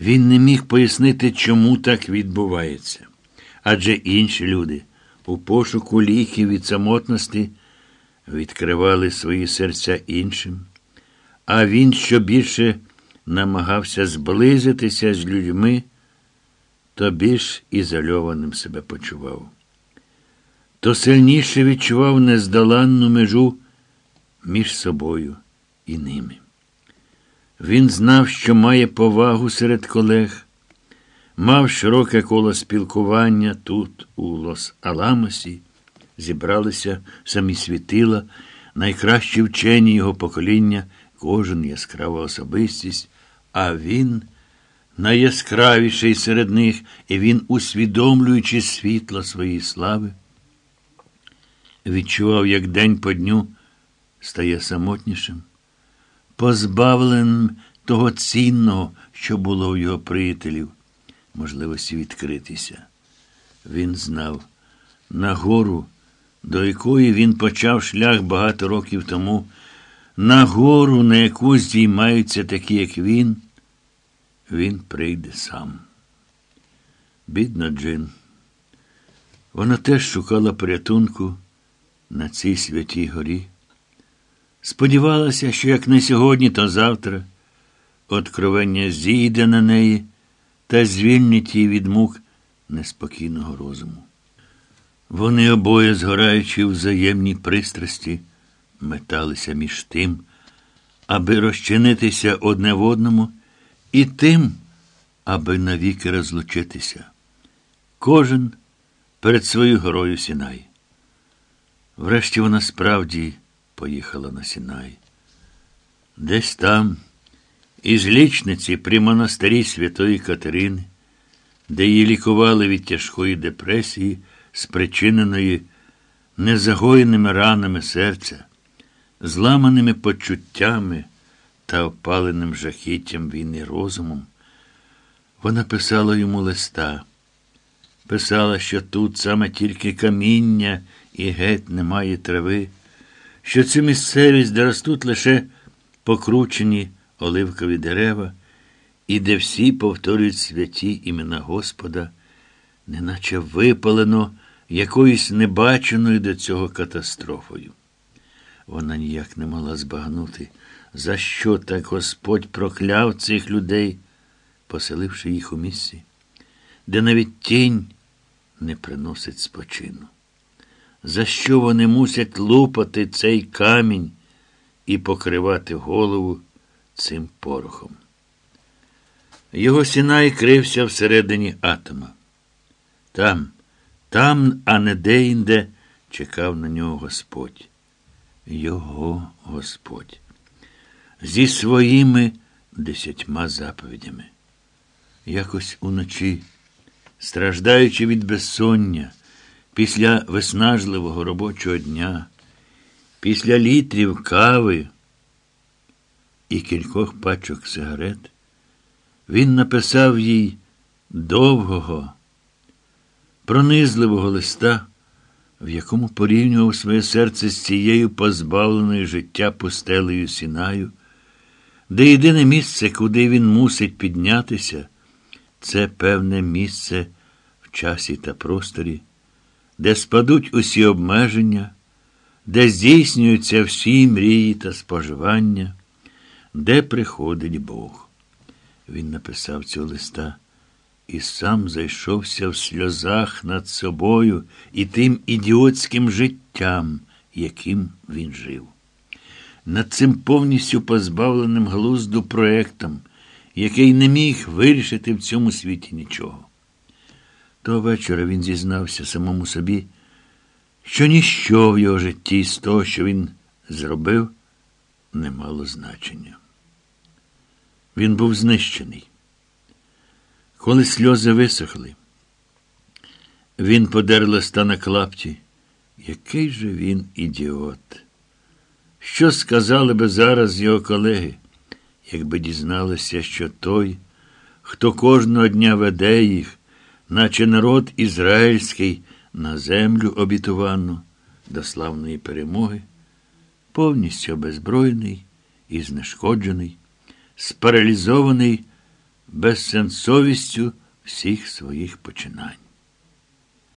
Він не міг пояснити, чому так відбувається. Адже інші люди у пошуку ліків від самотності відкривали свої серця іншим, а він що більше намагався зблизитися з людьми, то більш ізольованим себе почував. То сильніше відчував нездоланну межу між собою і ними. Він знав, що має повагу серед колег, мав широке коло спілкування тут, у Лос-Аламосі, зібралися самі світила, найкращі вчені його покоління, кожен яскрава особистість, а він найяскравіший серед них, і він, усвідомлюючи світло своєї слави, відчував, як день по дню стає самотнішим позбавленим того цінного, що було у його приятелів, можливості відкритися. Він знав на гору, до якої він почав шлях багато років тому, на гору, на яку здіймаються такі, як він, він прийде сам. Бідна Джин. Вона теж шукала порятунку на цій святій горі. Сподівалася, що як не сьогодні, то завтра откровення зійде на неї та звільнить її від мук неспокійного розуму. Вони обоє, згораючи в взаємній пристрасті, металися між тим, аби розчинитися одне в одному, і тим, аби навіки розлучитися. Кожен перед своєю горою Сінай. Врешті вона справді поїхала на Сінай. Десь там, із лічниці при монастирі Святої Катерини, де її лікували від тяжкої депресії, спричиненої незагоєними ранами серця, зламаними почуттями та опаленим жахіттям війни розумом, вона писала йому листа, писала, що тут саме тільки каміння і геть немає трави що цю місцевість, де ростуть лише покручені оливкові дерева, і де всі повторюють святі імена Господа, неначе випалено якоюсь небаченою до цього катастрофою. Вона ніяк не могла збагнути, за що так Господь прокляв цих людей, поселивши їх у місці, де навіть тінь не приносить спочину за що вони мусять лупати цей камінь і покривати голову цим порохом. Його сінай крився всередині атома. Там, там, а не де-інде, чекав на нього Господь. Його Господь. Зі своїми десятьма заповідями. Якось уночі, страждаючи від безсоння, після виснажливого робочого дня, після літрів кави і кількох пачок сигарет, він написав їй довгого, пронизливого листа, в якому порівнював своє серце з цією позбавленою життя пустелею сінаю, де єдине місце, куди він мусить піднятися, це певне місце в часі та просторі де спадуть усі обмеження, де здійснюються всі мрії та споживання, де приходить Бог. Він написав цього листа і сам зайшовся в сльозах над собою і тим ідіотським життям, яким він жив. Над цим повністю позбавленим глузду проектом, який не міг вирішити в цьому світі нічого. Того вечора він зізнався самому собі, що ніщо в його житті з того, що він зробив, не мало значення. Він був знищений. Коли сльози висохли, він подер листа на клапті. Який же він ідіот? Що сказали би зараз його колеги, якби дізналися, що той, хто кожного дня веде їх, наче народ ізраїльський на землю обітовану до славної перемоги, повністю обезброєний і знешкоджений, спаралізований безсенсовістю всіх своїх починань.